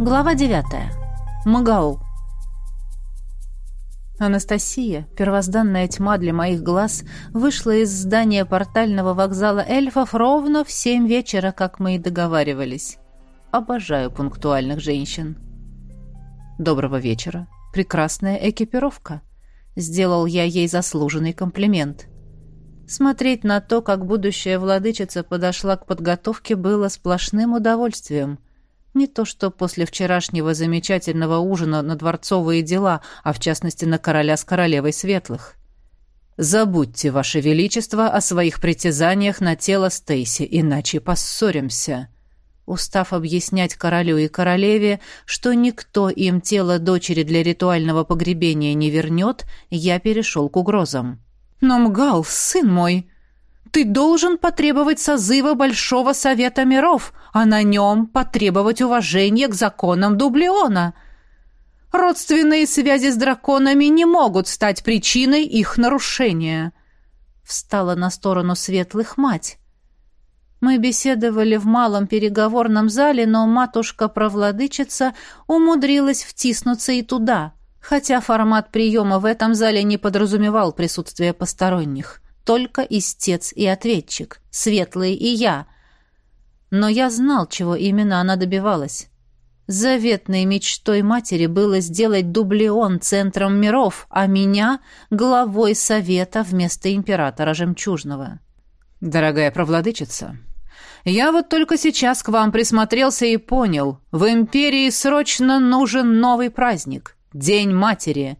Глава 9. Магаул. Анастасия, первозданная тьма для моих глаз, вышла из здания портального вокзала эльфов ровно в семь вечера, как мы и договаривались. Обожаю пунктуальных женщин. Доброго вечера. Прекрасная экипировка. Сделал я ей заслуженный комплимент. Смотреть на то, как будущая владычица подошла к подготовке, было сплошным удовольствием. Не то что после вчерашнего замечательного ужина на дворцовые дела, а в частности на короля с королевой светлых. «Забудьте, Ваше Величество, о своих притязаниях на тело Стейси, иначе поссоримся», устав объяснять королю и королеве, что никто им тело дочери для ритуального погребения не вернет, я перешел к угрозам. «Но, Мгал, сын мой, ты должен потребовать созыва Большого Совета Миров, а на нем потребовать уважения к законам Дублиона. Родственные связи с драконами не могут стать причиной их нарушения». Встала на сторону светлых мать. Мы беседовали в малом переговорном зале, но матушка-провладычица умудрилась втиснуться и туда, хотя формат приема в этом зале не подразумевал присутствие посторонних. Только истец и ответчик, светлый и я. Но я знал, чего именно она добивалась. Заветной мечтой матери было сделать дублион центром миров, а меня — главой совета вместо императора Жемчужного. «Дорогая провладычица, я вот только сейчас к вам присмотрелся и понял, в империи срочно нужен новый праздник — День матери.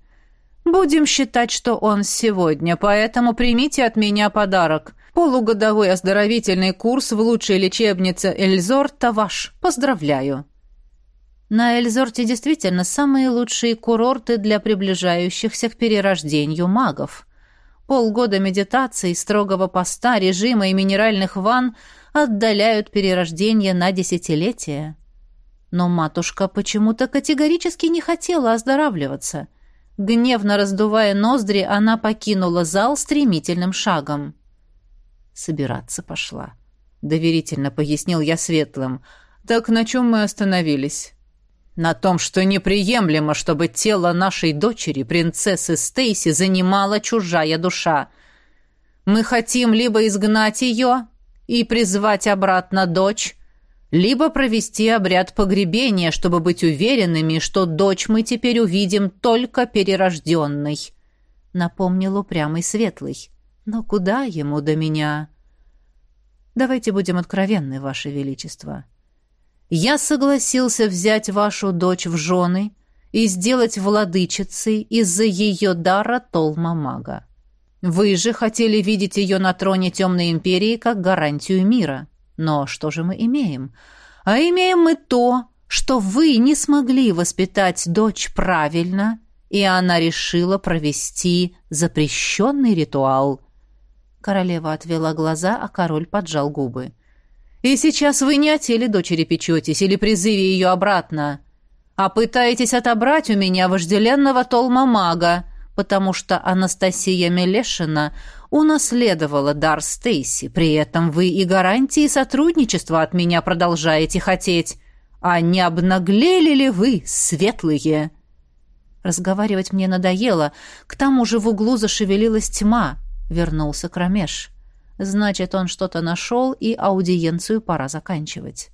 Будем считать, что он сегодня, поэтому примите от меня подарок. Полугодовой оздоровительный курс в лучшей лечебнице Эльзорта ваш. Поздравляю. На Эльзорте действительно самые лучшие курорты для приближающихся к перерождению магов. Полгода медитации, строгого поста, режима и минеральных ванн отдаляют перерождение на десятилетия. Но матушка почему-то категорически не хотела оздоравливаться. Гневно раздувая ноздри, она покинула зал стремительным шагом. «Собираться пошла», — доверительно пояснил я светлым. «Так на чем мы остановились?» «На том, что неприемлемо, чтобы тело нашей дочери, принцессы Стейси, занимала чужая душа. Мы хотим либо изгнать ее и призвать обратно дочь, либо провести обряд погребения, чтобы быть уверенными, что дочь мы теперь увидим только перерожденной», — напомнил упрямый Светлый. «Но куда ему до меня?» «Давайте будем откровенны, Ваше Величество. Я согласился взять вашу дочь в жены и сделать владычицей из-за ее дара Толма-мага. Вы же хотели видеть ее на троне Темной Империи как гарантию мира». Но что же мы имеем? А имеем мы то, что вы не смогли воспитать дочь правильно, и она решила провести запрещенный ритуал. Королева отвела глаза, а король поджал губы. «И сейчас вы не о теле дочери печетесь или призыве ее обратно, а пытаетесь отобрать у меня вожделенного толма-мага, потому что Анастасия Мелешина унаследовала дар Стейси. При этом вы и гарантии сотрудничества от меня продолжаете хотеть. А не обнаглели ли вы, светлые?» Разговаривать мне надоело. К тому же в углу зашевелилась тьма. Вернулся Кромеш. Значит, он что-то нашел, и аудиенцию пора заканчивать.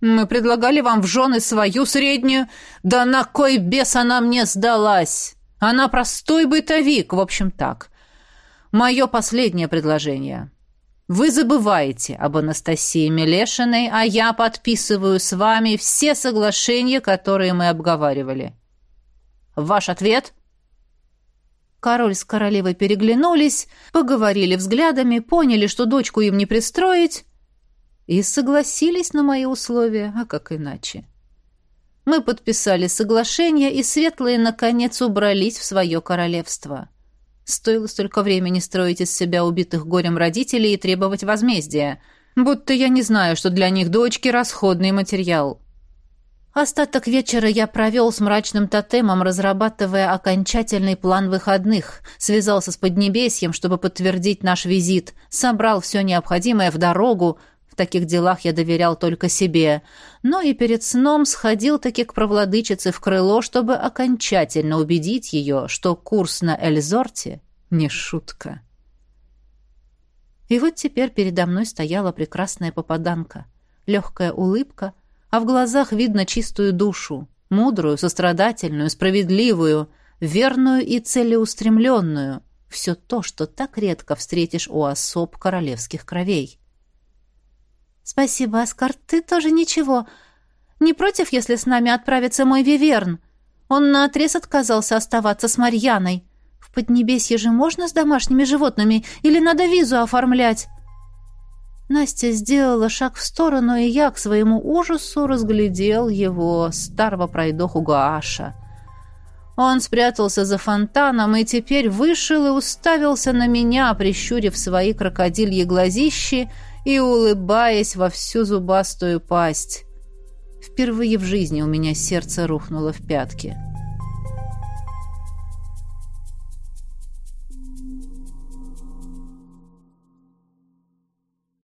«Мы предлагали вам в жены свою среднюю. Да на кой бес она мне сдалась?» Она простой бытовик, в общем, так. Мое последнее предложение. Вы забываете об Анастасии Мелешиной, а я подписываю с вами все соглашения, которые мы обговаривали. Ваш ответ? Король с королевой переглянулись, поговорили взглядами, поняли, что дочку им не пристроить, и согласились на мои условия, а как иначе? Мы подписали соглашение, и светлые, наконец, убрались в свое королевство. Стоило столько времени строить из себя убитых горем родителей и требовать возмездия. Будто я не знаю, что для них дочки – расходный материал. Остаток вечера я провел с мрачным тотемом, разрабатывая окончательный план выходных, связался с Поднебесьем, чтобы подтвердить наш визит, собрал все необходимое в дорогу, В таких делах я доверял только себе, но и перед сном сходил таки к провладычице в крыло, чтобы окончательно убедить ее, что курс на Эльзорте — не шутка. И вот теперь передо мной стояла прекрасная попаданка. Легкая улыбка, а в глазах видно чистую душу, мудрую, сострадательную, справедливую, верную и целеустремленную. Все то, что так редко встретишь у особ королевских кровей. «Спасибо, Аскар, ты тоже ничего. Не против, если с нами отправится мой Виверн? Он наотрез отказался оставаться с Марьяной. В Поднебесье же можно с домашними животными или надо визу оформлять?» Настя сделала шаг в сторону, и я к своему ужасу разглядел его, старого пройдоху Гааша. Он спрятался за фонтаном и теперь вышел и уставился на меня, прищурив свои крокодильи глазищи и улыбаясь во всю зубастую пасть. Впервые в жизни у меня сердце рухнуло в пятки. —